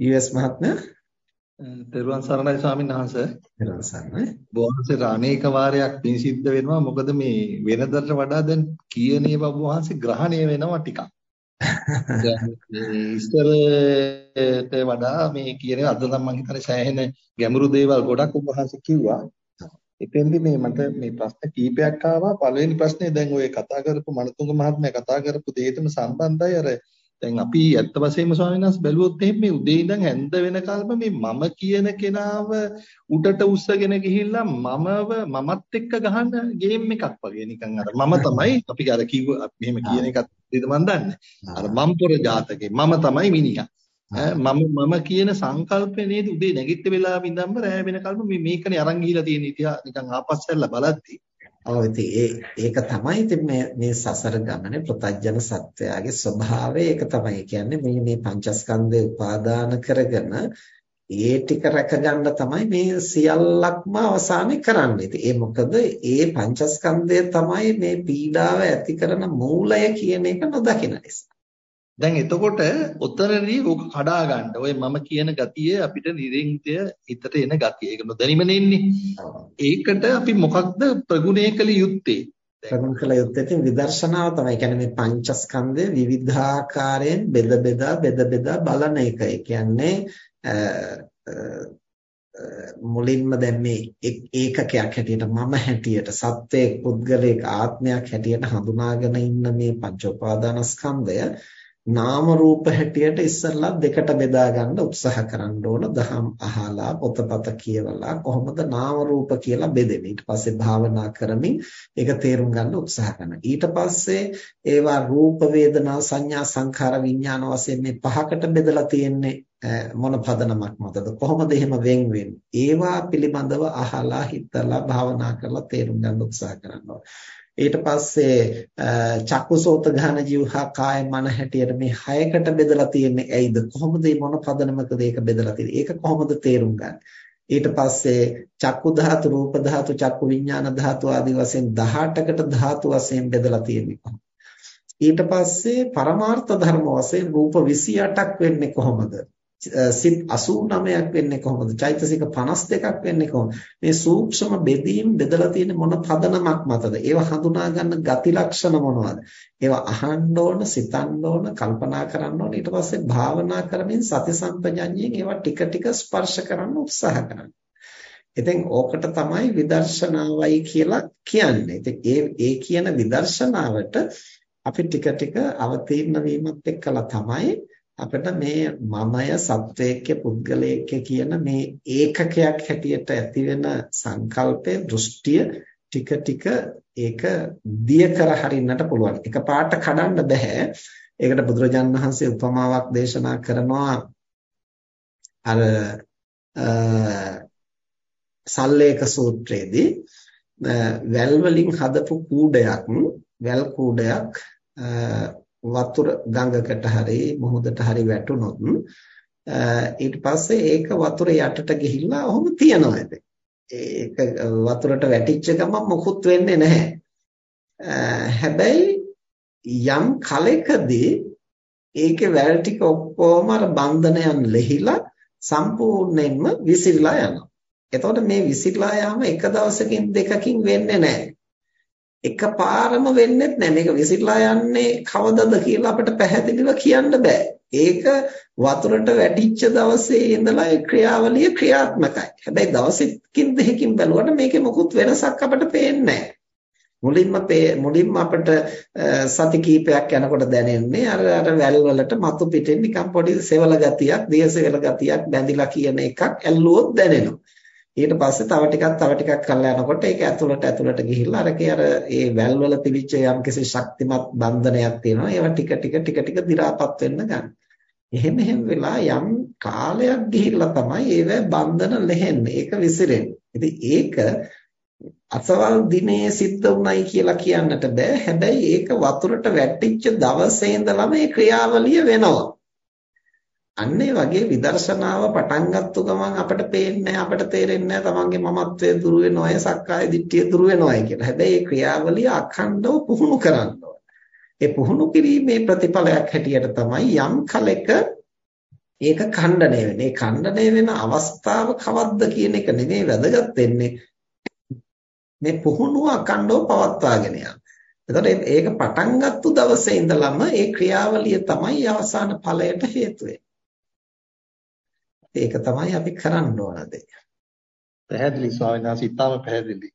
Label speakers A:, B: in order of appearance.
A: US. මහත්මයා
B: තෙරුවන් සරණයි ස්වාමීන් වහන්සේ.
A: තෙරුවන් සරණයි.
B: බොහොමසේ අනේක වාරයක් පින් සිද්ධ වෙනවා. මොකද මේ වෙනදට වඩා දැන් කියන ඒවා වහන්සේ ග්‍රහණය වෙනවා ටිකක්. දැන් ඉස්සරට වඩා මේ කියන අද නම් මම හිතන්නේ සෑහෙන ගැඹුරු දේවල් ගොඩක් ඔබ වහන්සේ කිව්වා. එතෙන්දි මේ මට මේ ප්‍රශ්න කීපයක් ආවා. පළවෙනි ප්‍රශ්නේ දැන් ඔය කතා කරපු මනතුංග මහත්මයා කතා කරපු දෙයටම සම්බන්ධයි අර දැන් අපි ඇත්ත වශයෙන්ම ස්වාමීන් වහන්සේ බැලුවොත් එහෙම මේ උදේ ඉඳන් හැන්ද වෙනකල්ම මේ මම කියන කෙනාව උඩට උස්සගෙන ගිහිල්ලා මමව මමත් එක්ක ගහන ගේම් එකක් වගේ. නිකන් අර මම තමයි අපි අර කිව්ව මෙහෙම කියන එකත් නේද මන් දන්නේ. අර මම් පොර ජාතකේ මම තමයි මිනිහා. මම මම කියන සංකල්පය නේද උදේ නැගිට වෙලාව ඉඳන්ම රෑ වෙනකල්ම මේ මේකනේ අරන් ගිහිලා තියෙන ඉතිහා නිකන් ආපස්සෙල්ලා බලද්දි
A: ඔව් ඉතින් ඒ ඒක තමයි ඉතින් මේ මේ සසර ගමනේ ප්‍රතඥ සත්වයාගේ ස්වභාවය ඒක තමයි කියන්නේ මේ මේ පංචස්කන්ධය උපාදාන කරගෙන ඒ ටික රැකගන්න තමයි මේ සියල්ලක්ම අවසානයේ කරන්නේ. ඉතින් ඒ මොකද ඒ පංචස්කන්ධය තමයි මේ පීඩාව ඇති කරන මූලය කියන එක නොදකින නිසා.
B: දැන් එතකොට ඔතරදී ඕක කඩා ගන්න. ඔය මම කියන ගතිය අපිට නිරින්තය හිතට එන ගතිය. ඒක නොදැනීමනේ ඉන්නේ. ඒකට අපි මොකක්ද ප්‍රගුණය කළ යුත්තේ?
A: ප්‍රගුණ කළ යුත්තේ විදර්ශනාව තමයි. කියන්නේ මේ පංචස්කන්ධය විවිධාකාරයෙන් බෙද බෙදා බෙද බෙදා බලන එක. ඒ කියන්නේ මුලින්ම දැන් මේ ඒකකයක් හැටියට මම හැටියට සත්වයේ පුද්ගලික ආත්මයක් හැටියට හඳුනාගෙන ඉන්න මේ පංච උපාදානස්කන්ධය නාම රූප හැටියට ඉස්සෙල්ලා දෙකට බෙදා ගන්න උත්සාහ කරන්න ඕන. දහම් අහලා පොතපත කියවලා කොහොමද නාම රූප කියලා බෙදෙන්නේ? ඊට පස්සේ භාවනා කරමින් ඒක තේරුම් ගන්න උත්සාහ කරනවා. ඊට පස්සේ ඒවා රූප වේදනා සංඥා සංඛාර විඥාන වශයෙන් මේ පහකට බෙදලා තියෙන්නේ මොන පදනමක් මතද? කොහොමද එහෙම වෙන් වෙන්නේ? ඒවා පිළිබඳව අහලා හිතලා භාවනා කරලා තේරුම් ගන්න උත්සාහ කරනවා. ඊට පස්සේ චක්කුසෝත ගහන ජීවහා කාය මන හැටියට මේ හයකට බෙදලා තියෙන්නේ ඇයිද? කොහොමද මේ මොන පදනමකද ඒක බෙදලා තියෙන්නේ? ඒක කොහොමද තේරුම් ගන්න? ඊට පස්සේ චක්කු ධාතු රූප ධාතු චක්කු විඥාන ධාතු ආදී වශයෙන් 18කට ධාතු වශයෙන් බෙදලා තියෙන්නේ කොහොමද? ඊට පස්සේ පරමාර්ථ ධර්ම වශයෙන් රූප 28ක් වෙන්නේ කොහොමද? සිත් 89ක් වෙන්නේ කොහොමද? චෛතසික 52ක් වෙන්නේ කොහොමද? මේ සූක්ෂම බෙදීම් බෙදලා තියෙන මොන පදනමක් මතද? ඒවා හඳුනා ගන්න ගති ලක්ෂණ මොනවද? ඒවා අහන්න ඕන, සිතන්න ඕන, කල්පනා කරන්න ඕන. ඊට පස්සේ භාවනා කරමින් සති සම්පජඤ්ඤයෙන් ඒවා ටික ටික ස්පර්ශ කරන්න උත්සාහ කරන්න. ඉතින් ඕකට තමයි විදර්ශනාවයි කියලා කියන්නේ. ඉතින් ඒ ඒ කියන විදර්ශනාවට අපි ටික ටික අවතීර්ණ වීමත් එක්කලා තමයි අපිට මේ මමය සත්වයේක පුද්ගලයේක කියන මේ ඒකකයක් හැටියට ඇති වෙන සංකල්පය දෘෂ්ටිය ටික ටික ඒක දිය කර හරින්නට පුළුවන්. එකපාරට කඩන්න බෑ. ඒකට බුදුරජාණන් වහන්සේ උපමාවක් දේශනා කරනවා අර සල්ලේක සූත්‍රයේදී වැල් වලින් හදපු කූඩයක් වැල් කූඩයක් වතුර ගඟකට හරි මුහුදට හරි වැටුනොත් ඊට පස්සේ ඒක වතුර යටට ගිහිල්ලා ඔහොම තියනවා ඉතින්. ඒක වතුරට වැටිච්ච ගමන් මොකුත් වෙන්නේ නැහැ. හැබැයි යම් කලෙකදී ඒකේ වැල් ටික ඔක්කොම අර බන්ධනයන් ලෙහිලා සම්පූර්ණයෙන්ම විසිරලා යනවා. එතකොට මේ විසිරලා යාම එක දවසකින් දෙකකින් වෙන්නේ නැහැ. එකපාරම වෙන්නේ නැහැ. මේක විසිරලා යන්නේ කවදද කියලා අපිට පැහැදිලිව කියන්න බෑ. ඒක වතුරට වැටිච්ච දවසේ ඉඳලා ඒ ක්‍රියාවලිය ක්‍රියාත්මකයි. හැබැයි දවසකින් දෙකකින් බැලුවට මේකේ මොකුත් වෙනසක් අපිට පේන්නේ මුලින්ම මුලින්ම අපිට සති කීපයක් යනකොට දැනෙන්නේ අර අර වැල් වලට මතු පිටින් නිකන් පොඩි සෙවල ගතියක්, දියසෙවල ගතියක් බැඳිලා කියන එකක් ඇල්ලුවොත් දැනෙනවා. ඊට පස්සේ තව ටිකක් තව ටිකක් කරලා යනකොට ඒක ඇතුළට ඇතුළට ගිහිල්ලා අරකේ අර ඒ වැල් වල තිබිච්ච යම්කිසි ශක්තිමත් බන්ධනයක් තියෙනවා. ඒවා ටික ටික ටික ටික දි รา පත් වෙන්න ගන්න. එහෙම එහෙම වෙලා යම් කාලයක් ගිහිල්ලා තමයි ඒව බන්ධන ලෙහෙන්නේ. ඒක විසිරෙන්නේ. ඉතින් ඒක අසවල් දිනේ සිද්ධ වුණයි කියලා කියන්නට බෑ. හැබැයි ඒක වතුරට වැටිච්ච දවසේ ඉඳලම ඒ ක්‍රියාවලිය වෙනවා. අන්න ඒ වගේ විදර්ශනාව පටන් ගත්ත ගමන් අපිට පේන්නේ අපිට තේරෙන්නේ තමන්ගේ මමත්වයේ දුර වෙනවයි සක්කාය දිට්ඨිය දුර වෙනවයි කියලා. හැබැයි මේ ක්‍රියාවලිය අඛණ්ඩව පුහුණු කරන්න ඒ පුහුණු කිරීමේ ප්‍රතිඵලයක් හැටියට තමයි යම් කලෙක ඒක ඛණ්ඩණය වෙන්නේ. ඒ ඛණ්ඩණය වෙන අවස්ථාව කවද්ද කියන එක නෙමෙයි වැදගත් වෙන්නේ. මේ පුහුණුව අඛණ්ඩව පවත්වාගෙන යන්න. එතකොට ඒක පටන් ගත්ත දවසේ ඉඳලම ඒ ක්‍රියාවලිය තමයි අවසාන ඵලයට හේතු වෙන්නේ. ඒක තමයි අපි කරන්න ඕන දේ.
B: පැහැදිලි ස්වාමීන් වහන්සේ, ඊටාම පැහැදිලි.